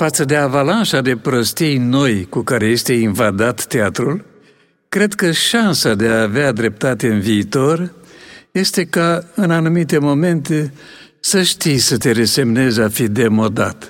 Față de avalanșa de prostii noi cu care este invadat teatrul, cred că șansa de a avea dreptate în viitor este ca, în anumite momente, să știi să te resemnezi a fi demodat.